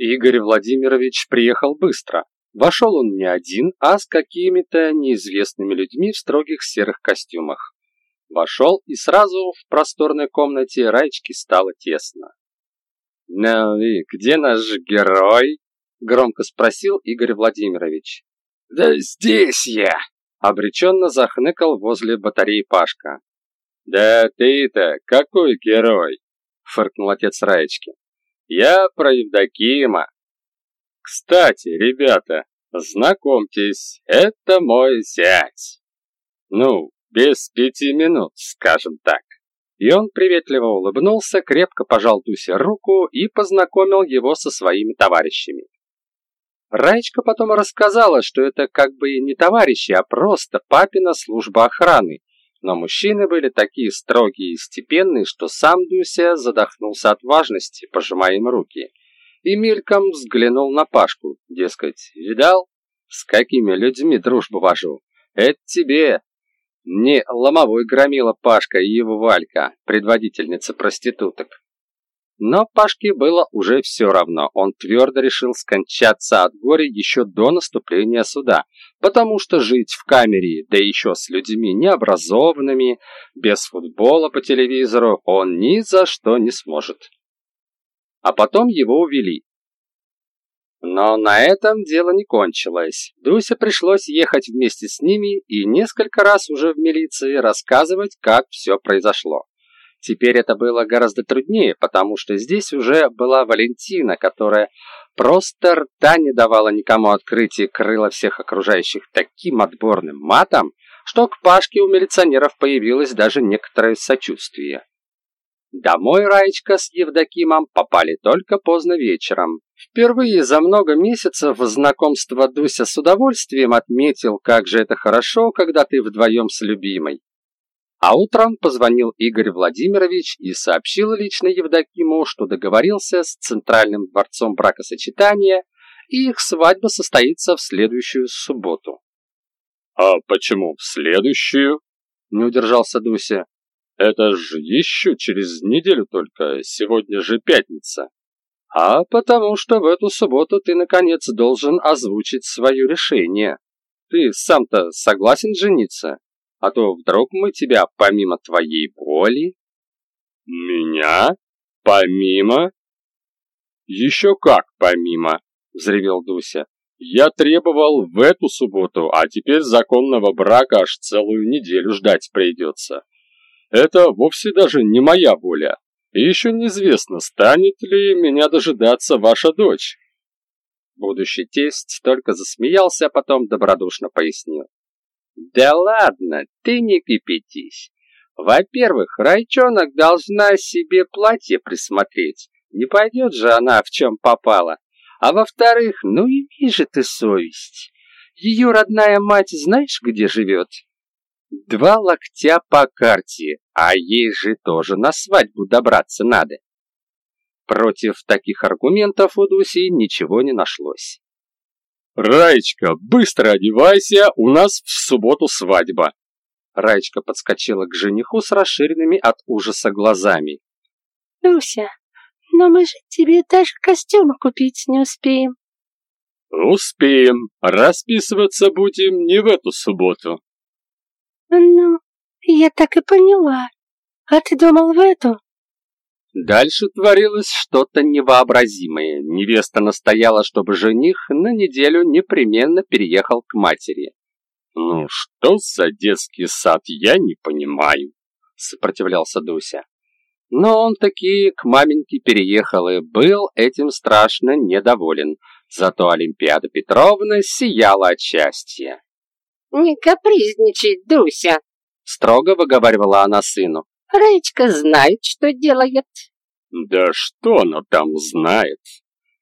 Игорь Владимирович приехал быстро. Вошел он не один, а с какими-то неизвестными людьми в строгих серых костюмах. Вошел, и сразу в просторной комнате Раечке стало тесно. «Ну и где наш герой?» — громко спросил Игорь Владимирович. «Да здесь я!» — обреченно захныкал возле батареи Пашка. «Да ты-то какой герой?» — фыркнул отец Раечки. «Я про Евдокима. Кстати, ребята, знакомьтесь, это мой зять. Ну, без пяти минут, скажем так». И он приветливо улыбнулся, крепко пожал Дусе руку и познакомил его со своими товарищами. Раечка потом рассказала, что это как бы не товарищи, а просто папина служба охраны. Но мужчины были такие строгие и степенные, что сам Дуся задохнулся от важности, пожимая им руки. И мельком взглянул на Пашку, дескать, видал, с какими людьми дружбу вожу. Это тебе, не ломовой громила Пашка и его Валька, предводительница проституток. Но Пашке было уже все равно. Он твердо решил скончаться от горя еще до наступления суда, потому что жить в камере, да еще с людьми необразованными, без футбола по телевизору, он ни за что не сможет. А потом его увели. Но на этом дело не кончилось. Дусе пришлось ехать вместе с ними и несколько раз уже в милиции рассказывать, как все произошло. Теперь это было гораздо труднее, потому что здесь уже была Валентина, которая просто рта не давала никому открыть и крыла всех окружающих таким отборным матом, что к Пашке у милиционеров появилось даже некоторое сочувствие. Домой Раечка с Евдокимом попали только поздно вечером. Впервые за много месяцев знакомства Дуся с удовольствием отметил, как же это хорошо, когда ты вдвоем с любимой. А утром позвонил Игорь Владимирович и сообщил лично Евдокиму, что договорился с Центральным дворцом бракосочетания, и их свадьба состоится в следующую субботу. «А почему в следующую?» – не удержался Дуся. «Это же еще через неделю только, сегодня же пятница». «А потому что в эту субботу ты, наконец, должен озвучить свое решение. Ты сам-то согласен жениться?» А то вдруг мы тебя помимо твоей воли...» «Меня? Помимо?» «Еще как помимо!» — взревел Дуся. «Я требовал в эту субботу, а теперь законного брака аж целую неделю ждать придется. Это вовсе даже не моя воля. И еще неизвестно, станет ли меня дожидаться ваша дочь». Будущий тесть только засмеялся, а потом добродушно пояснил. Да ладно, ты не кипятись. Во-первых, райчонок должна себе платье присмотреть. Не пойдет же она в чем попала. А во-вторых, ну имей же ты совесть. Ее родная мать знаешь, где живет? Два локтя по карте, а ей же тоже на свадьбу добраться надо. Против таких аргументов у Дуси ничего не нашлось. «Раечка, быстро одевайся, у нас в субботу свадьба!» Раечка подскочила к жениху с расширенными от ужаса глазами. «Люся, но мы же тебе даже костюмы купить не успеем». «Успеем. Расписываться будем не в эту субботу». «Ну, я так и поняла. А ты думал в эту?» Дальше творилось что-то невообразимое. Невеста настояла, чтобы жених на неделю непременно переехал к матери. «Ну что за детский сад, я не понимаю», — сопротивлялся Дуся. Но он таки к маменьке переехал и был этим страшно недоволен. Зато Олимпиада Петровна сияла от счастья. «Не капризничай, Дуся!» — строго выговаривала она сыну. Раечка знает, что делает. Да что она там знает?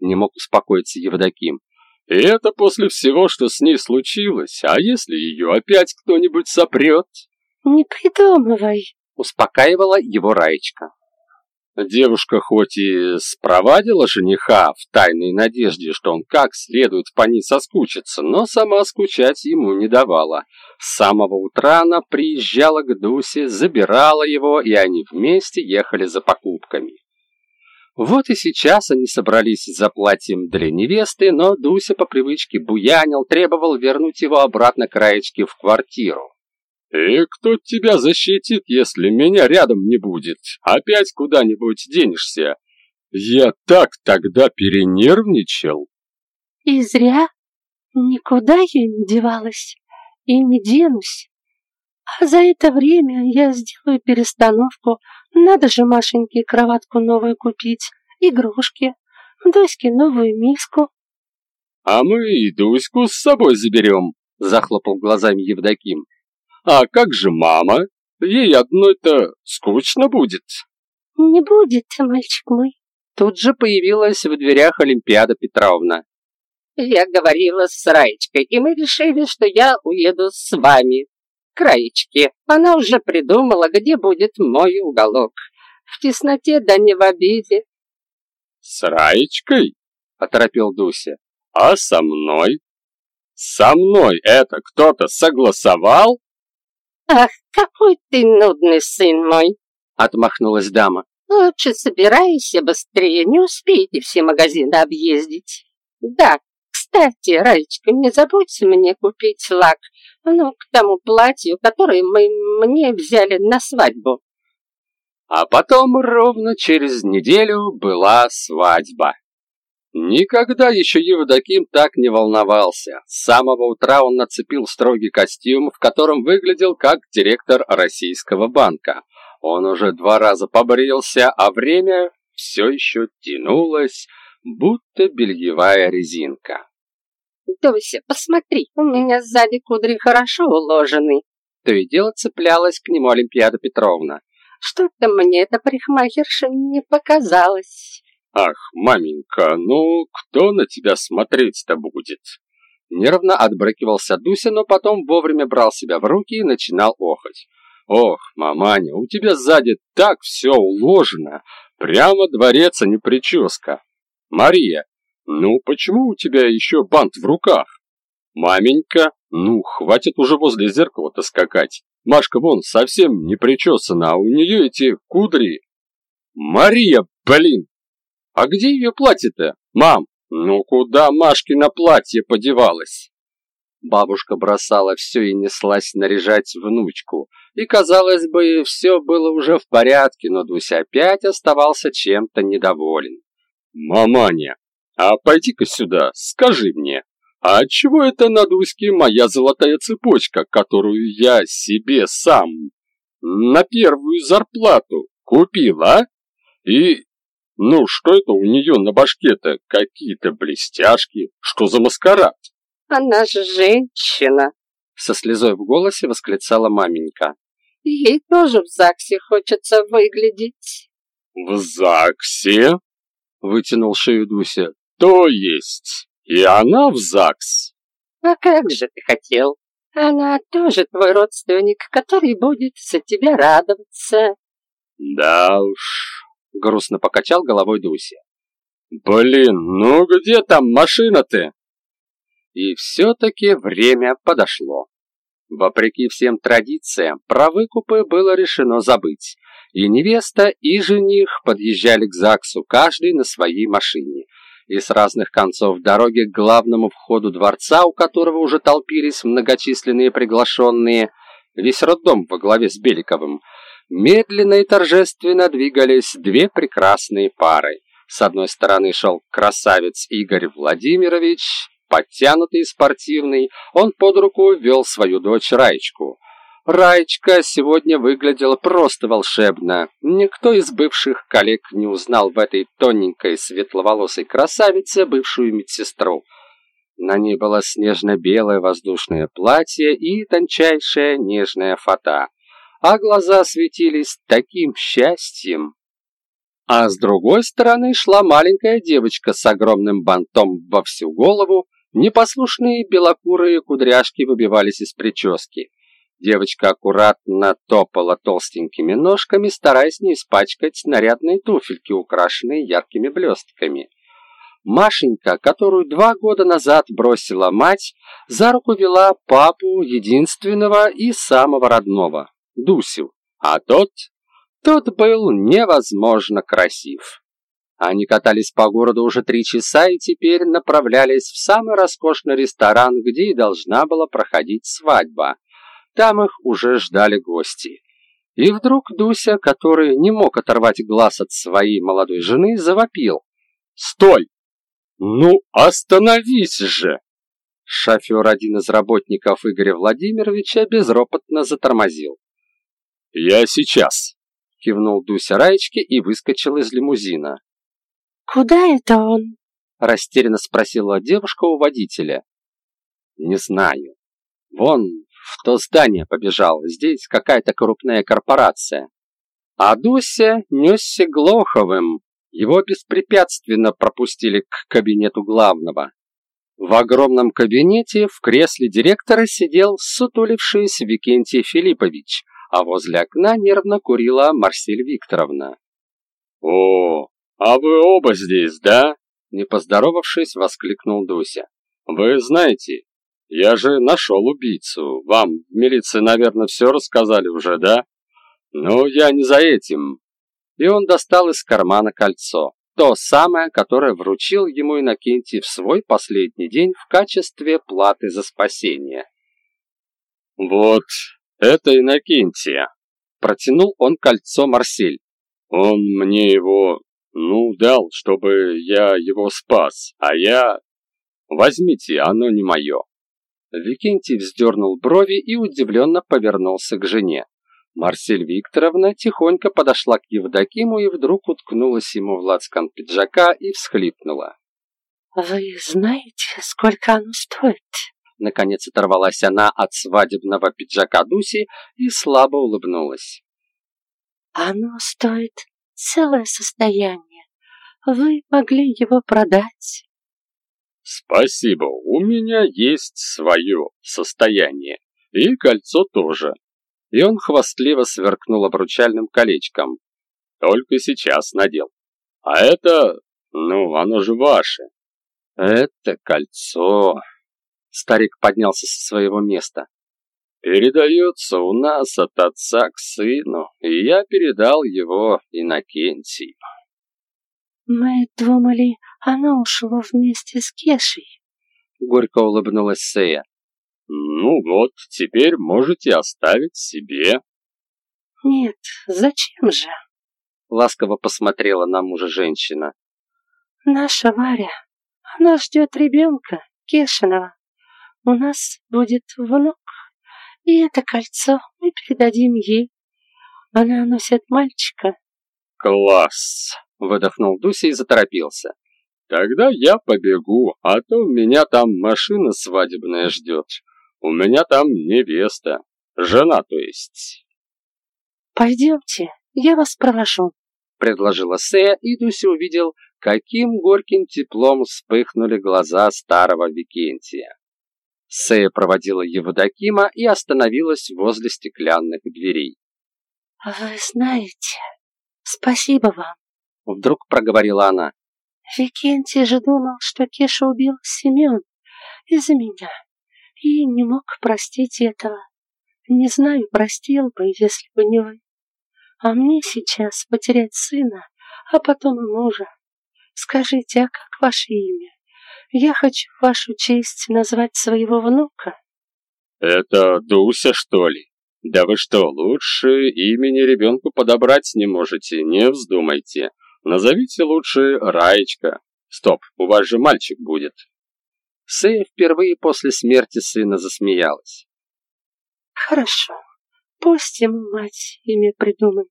Не мог успокоиться Евдоким. И это после всего, что с ней случилось. А если ее опять кто-нибудь сопрет? Не придумывай. Успокаивала его Раечка. Девушка хоть и спровадила жениха в тайной надежде, что он как следует по ней соскучится, но сама скучать ему не давала. С самого утра она приезжала к Дусе, забирала его, и они вместе ехали за покупками. Вот и сейчас они собрались за платьем для невесты, но Дуся по привычке буянил, требовал вернуть его обратно к Раечке в квартиру. «И кто тебя защитит, если меня рядом не будет? Опять куда-нибудь денешься? Я так тогда перенервничал!» «И зря. Никуда я не девалась и не денусь. А за это время я сделаю перестановку. Надо же Машеньке кроватку новую купить, игрушки, Дуське новую миску. А мы и Дуську с собой заберем, захлопал глазами Евдоким. А как же мама? Ей одной-то скучно будет. Не будет, мальчик мой. Тут же появилась в дверях Олимпиада Петровна. Я говорила с Раечкой, и мы решили, что я уеду с вами краечке. Она уже придумала, где будет мой уголок. В тесноте да не в обиде. С Раечкой? Оторопил Дуся. А со мной? Со мной это кто-то согласовал? Ах, какой ты нудный сын мой! Отмахнулась дама. Лучше собирайся быстрее, не успеете все магазины объездить. Да, кстати, Раечка, не забудь мне купить лак ну, к тому платью, которое мы мне взяли на свадьбу. А потом ровно через неделю была свадьба. Никогда еще Евдоким так не волновался. С самого утра он нацепил строгий костюм, в котором выглядел как директор российского банка. Он уже два раза побрился, а время все еще тянулось, будто бельевая резинка. Дуся, посмотри, у меня сзади кудри хорошо уложены. То и дело цеплялась к нему Олимпиада Петровна. Что-то мне эта парикмахерша не показалось. Ах, маменька, ну кто на тебя смотреть-то будет? Нервно отбрыкивался Дуся, но потом вовремя брал себя в руки и начинал охать. Ох, маманя, у тебя сзади так все уложено. Прямо дворец, а не прическа. Мария, «Ну, почему у тебя еще бант в руках?» «Маменька, ну, хватит уже возле зеркала-то скакать. Машка вон совсем не причесана, а у нее эти кудри...» «Мария, блин! А где ее платье-то? Мам, ну куда Машкино платье подевалось?» Бабушка бросала все и неслась наряжать внучку. И, казалось бы, все было уже в порядке, но Дуся опять оставался чем-то недоволен. «Маманя, а пойди-ка сюда, скажи мне, а отчего это на Дуське моя золотая цепочка, которую я себе сам на первую зарплату купил, а? И, ну, что это у нее на башке-то? Какие-то блестяшки? Что за маскарад? Она же женщина, со слезой в голосе восклицала маменька. Ей тоже в ЗАГСе хочется выглядеть. В ЗАГСе? Вытянул шею Дуся. То есть, и она в ЗАГС? А как же ты хотел? Она тоже твой родственник, который будет за тебя радоваться. Да уж, грустно покачал головой Дуся. Блин, ну где там машина-то? И все-таки время подошло. Вопреки всем традициям, про выкупы было решено забыть. И невеста, и жених подъезжали к ЗАГСу, каждый на своей машине и с разных концов дороги к главному входу дворца, у которого уже толпились многочисленные приглашенные, весь роддом во главе с Беликовым, медленно и торжественно двигались две прекрасные пары. С одной стороны шел красавец Игорь Владимирович, подтянутый и спортивный, он под руку вел свою дочь Раечку. Раечка сегодня выглядела просто волшебно. Никто из бывших коллег не узнал в этой тоненькой светловолосой красавице бывшую медсестру. На ней было снежно-белое воздушное платье и тончайшая нежная фата, а глаза светились таким счастьем. А с другой стороны шла маленькая девочка с огромным бантом во всю голову, непослушные белокурые кудряшки выбивались из прически. Девочка аккуратно топала толстенькими ножками, стараясь не испачкать нарядные туфельки, украшенные яркими блестками. Машенька, которую два года назад бросила мать, за руку вела папу единственного и самого родного, Дусю, а тот, тот был невозможно красив. Они катались по городу уже три часа и теперь направлялись в самый роскошный ресторан, где и должна была проходить свадьба. Там их уже ждали гости. И вдруг Дуся, который не мог оторвать глаз от своей молодой жены, завопил. «Стой! Ну, остановись же!» Шофер, один из работников Игоря Владимировича, безропотно затормозил. «Я сейчас!» — кивнул Дуся Раечке и выскочил из лимузина. «Куда это он?» — растерянно спросила девушка у водителя. «Не знаю. Вон в то здание побежал. Здесь какая-то крупная корпорация». А Дуся несся Глоховым. Его беспрепятственно пропустили к кабинету главного. В огромном кабинете в кресле директора сидел сутулившийся Викентий Филиппович, а возле окна нервно курила Марсель Викторовна. «О, а вы оба здесь, да?» Не поздоровавшись, воскликнул Дуся. «Вы знаете, я же нашел убийцу. Вам в милиции, наверное, все рассказали уже, да? Но я не за этим». И он достал из кармана кольцо. То самое, которое вручил ему Иннокентий в свой последний день в качестве платы за спасение. «Вот, это Иннокентия», — протянул он кольцо Марсель. «Он мне его, ну, дал, чтобы я его спас, а я... Возьмите, оно не мое». Викентий вздернул брови и удивленно повернулся к жене. Марсель Викторовна тихонько подошла к Евдокиму и вдруг уткнулась ему в лацкан пиджака и всхлипнула. «Вы знаете, сколько оно стоит?» Наконец оторвалась она от свадебного пиджака Дуси и слабо улыбнулась. «Оно стоит целое состояние. Вы могли его продать». «Спасибо, у меня есть свое состояние. И кольцо тоже и он хвастливо сверкнул обручальным колечком. «Только сейчас надел. А это, ну, оно же ваше». «Это кольцо...» Старик поднялся со своего места. «Передается у нас от отца к сыну, и я передал его Иннокентию». «Мы думали, оно ушло вместе с Кешей», — горько улыбнулась Сея. Ну вот, теперь можете оставить себе. Нет, зачем же? Ласково посмотрела на мужа женщина. Наша Варя, она ждет ребенка, Кешиного. У нас будет внук, и это кольцо мы передадим ей. Она носит мальчика. Класс! Выдохнул Дуся и заторопился. Тогда я побегу, а то меня там машина свадебная ждет. У меня там невеста. Жена, то есть. Пойдемте, я вас провожу. Предложила Сея, и Дуся увидел, каким горьким теплом вспыхнули глаза старого Викентия. Сея проводила Евдокима и остановилась возле стеклянных дверей. «Вы знаете, спасибо вам», — вдруг проговорила она. «Викентий же думал, что Кеша убил Семен из-за меня и не мог простить этого. Не знаю, простил бы, если бы не вы. А мне сейчас потерять сына, а потом и мужа. Скажите, а как ваше имя? Я хочу вашу честь назвать своего внука. Это Дуся, что ли? Да вы что, лучше имени ребенку подобрать не можете, не вздумайте. Назовите лучше Раечка. Стоп, у вас же мальчик будет. Сея впервые после смерти сына засмеялась. «Хорошо, пусть ему мать имя придумает».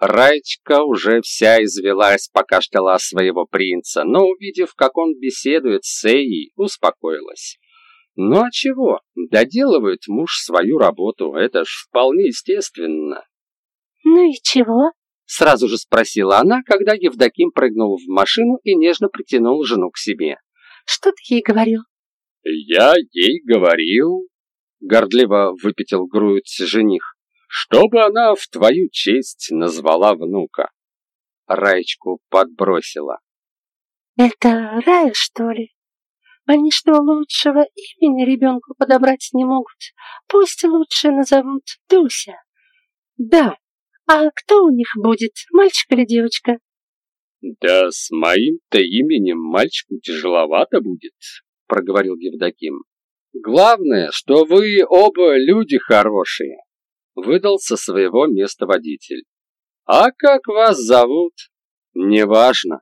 Раечка уже вся извелась, пока ждала своего принца, но, увидев, как он беседует с Сеей, успокоилась. Ну а чего? Доделывает муж свою работу, это ж вполне естественно. Ну и чего? Сразу же спросила она, когда Евдоким прыгнул в машину и нежно притянул жену к себе. Что ты ей говорил?» «Я ей говорил...» — гордливо выпятил грудь жених. «Чтобы она в твою честь назвала внука». Раечку подбросила. «Это Рая, что ли? Они что, лучшего имени ребенку подобрать не могут? Пусть лучше назовут Дуся». «Да. А кто у них будет, мальчик или девочка?» Да с моим-то именем мальчику тяжеловато будет, проговорил Евдоким. Главное, что вы оба люди хорошие, выдал со своего места водитель. А как вас зовут? Неважно.